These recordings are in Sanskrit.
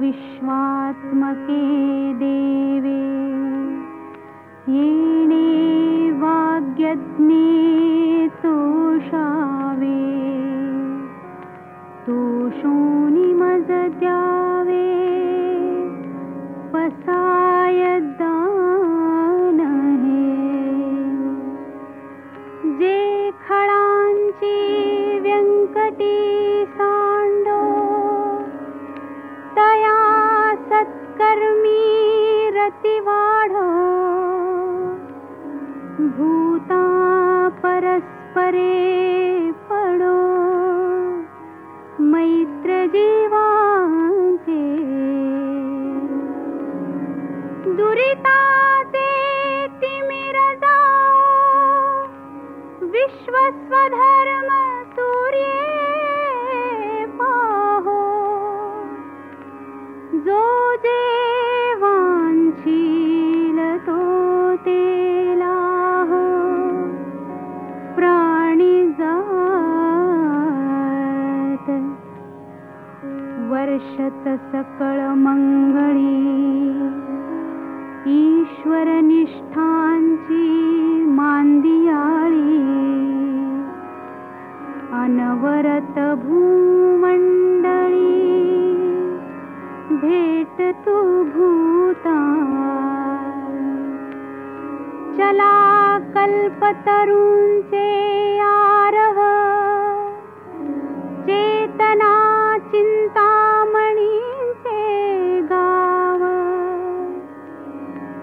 विश्वात्मके देवे। येणे वाग्यज्ञे तोषावे। तोषोनि मजद्यावे रतिवाढ भूता परस्परे पडो। मैत्रजीवांचे। दुरिताते वर्षत सकळ मंगळी ईश्वरनिष्ठांची मांदियाळी अनवरत भूमंडळी भेट तू भूता चला कल्पतरूंचे आरव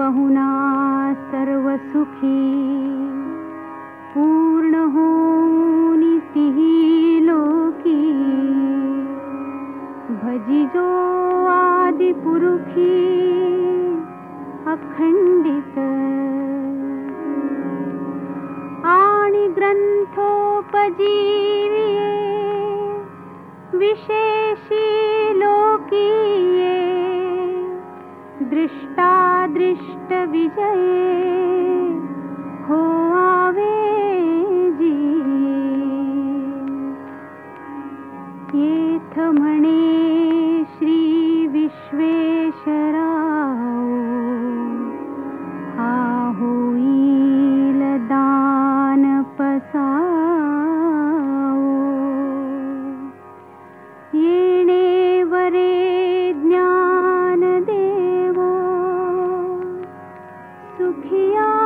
किंबहुना सर्वसुखी। पूर्ण होनितिही लोकी। भजिजो आदिपुरुखी अखंडित आणि ग्रंथोपजीविये विशेषी लोकीये दृष्टादृष्टविजये हो आवे जी जीयेथ मणि श्रीविश्वेश्वरा। सुखिया